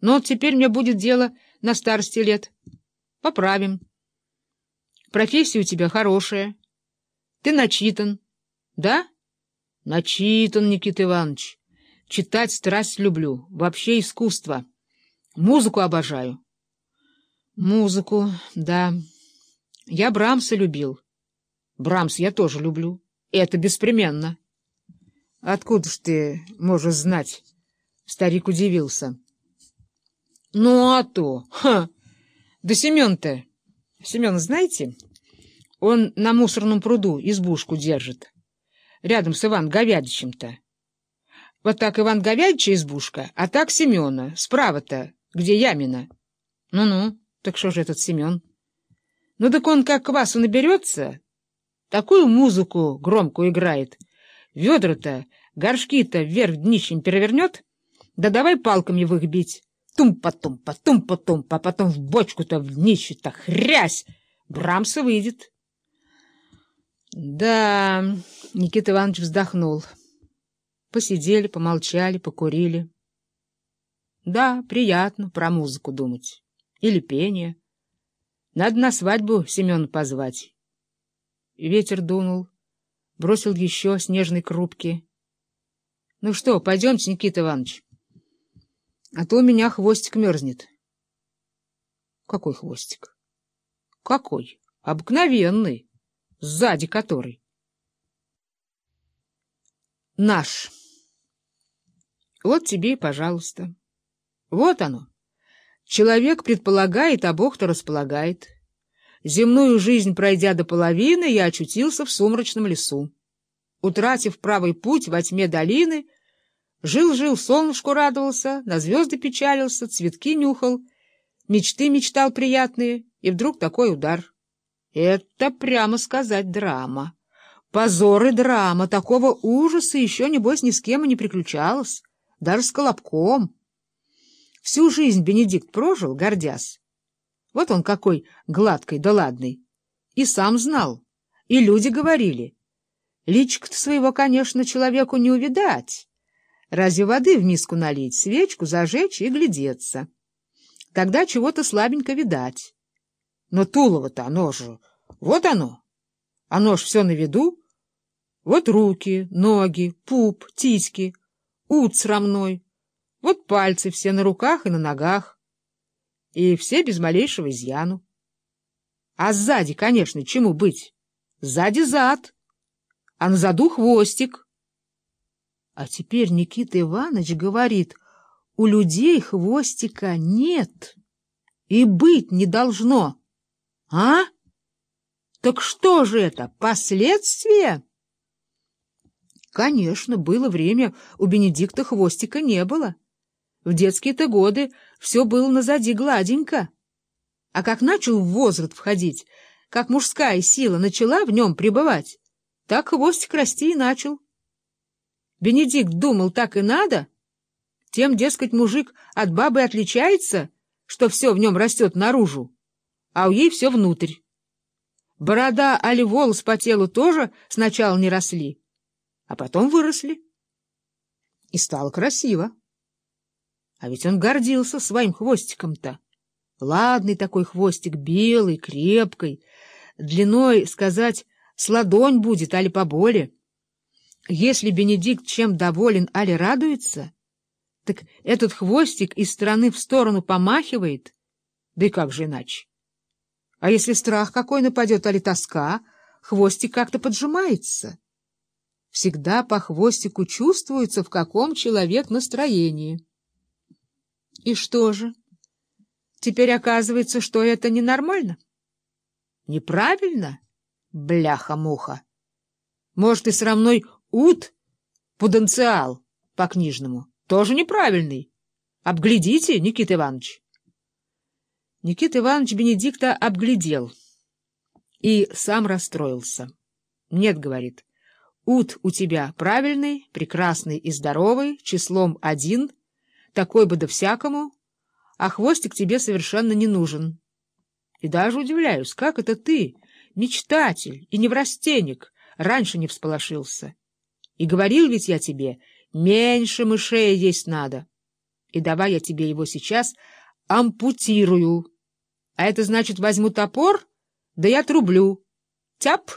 Но теперь мне будет дело на старости лет. Поправим. Профессия у тебя хорошая. Ты начитан. Да? Начитан, Никита Иванович. Читать страсть люблю. Вообще искусство. Музыку обожаю. Музыку, да. Я Брамса любил. Брамс я тоже люблю. Это беспременно. Откуда ж ты можешь знать? Старик удивился. Ну, а то... Ха! Да Семен-то... Семен, знаете, он на мусорном пруду избушку держит. Рядом с Иван Говядичем-то. Вот так Иван Говядича избушка, а так Семена. Справа-то, где Ямина. Ну-ну, так что же этот Семен? Ну так он как квасу наберется, такую музыку громкую играет. Ведра-то, горшки-то вверх днищем перевернет, да давай палками в их бить. Тум-потум-по, тум-потум-по, потом в бочку-то, в днище-то, хрясь! Брамса выйдет. Да, Никита Иванович вздохнул. Посидели, помолчали, покурили. Да, приятно про музыку думать. Или пение. Надо на свадьбу Семена позвать. Ветер дунул, бросил еще снежной крупки. — Ну что, пойдемте, Никита Иванович. А то у меня хвостик мерзнет. — Какой хвостик? — Какой? Обыкновенный, сзади который. — Наш. Вот тебе и пожалуйста. Вот оно. Человек предполагает, а Бог-то располагает. Земную жизнь пройдя до половины, я очутился в сумрачном лесу. Утратив правый путь во тьме долины, жил-жил, солнышку радовался, на звезды печалился, цветки нюхал, мечты мечтал приятные, и вдруг такой удар. Это, прямо сказать, драма. Позор и драма, такого ужаса еще, небось, ни с кем и не приключалось, даже с Колобком. Всю жизнь Бенедикт прожил, гордясь. Вот он какой гладкий да ладный. И сам знал, и люди говорили. Личка-то своего, конечно, человеку не увидать. Разве воды в миску налить, свечку зажечь и глядеться? Тогда чего-то слабенько видать. Но Тулово-то оно же... Вот оно. Оно ж все на виду. Вот руки, ноги, пуп, титьки, ут срамной. Вот пальцы все на руках и на ногах и все без малейшего изъяну. А сзади, конечно, чему быть? Сзади зад, а на заду хвостик. А теперь Никита Иванович говорит, у людей хвостика нет и быть не должно. А? Так что же это, последствия? Конечно, было время, у Бенедикта хвостика не было. В детские-то годы все было назади гладенько. А как начал в возраст входить, как мужская сила начала в нем пребывать, так хвостик расти и начал. Бенедикт думал, так и надо. Тем, дескать, мужик от бабы отличается, что все в нем растет наружу, а у ей все внутрь. Борода али волос по телу тоже сначала не росли, а потом выросли. И стало красиво. А ведь он гордился своим хвостиком-то. Ладный такой хвостик, белый, крепкий, длиной, сказать, с ладонь будет, али поболе. Если Бенедикт чем доволен, али радуется, так этот хвостик из стороны в сторону помахивает, да и как же иначе? А если страх какой нападет, али тоска, хвостик как-то поджимается. Всегда по хвостику чувствуется, в каком человек настроении. И что же? Теперь оказывается, что это ненормально? Неправильно? Бляха-муха! Может, и срамной ут, потенциал по-книжному, тоже неправильный. Обглядите, Никита Иванович. Никита Иванович Бенедикта обглядел и сам расстроился. Нет, говорит, ут у тебя правильный, прекрасный и здоровый, числом один — такой бы да всякому, а хвостик тебе совершенно не нужен. И даже удивляюсь, как это ты, мечтатель и неврастенник, раньше не всполошился. И говорил ведь я тебе, меньше мышей есть надо. И давай я тебе его сейчас ампутирую. А это значит, возьму топор, да я трублю. Тяп!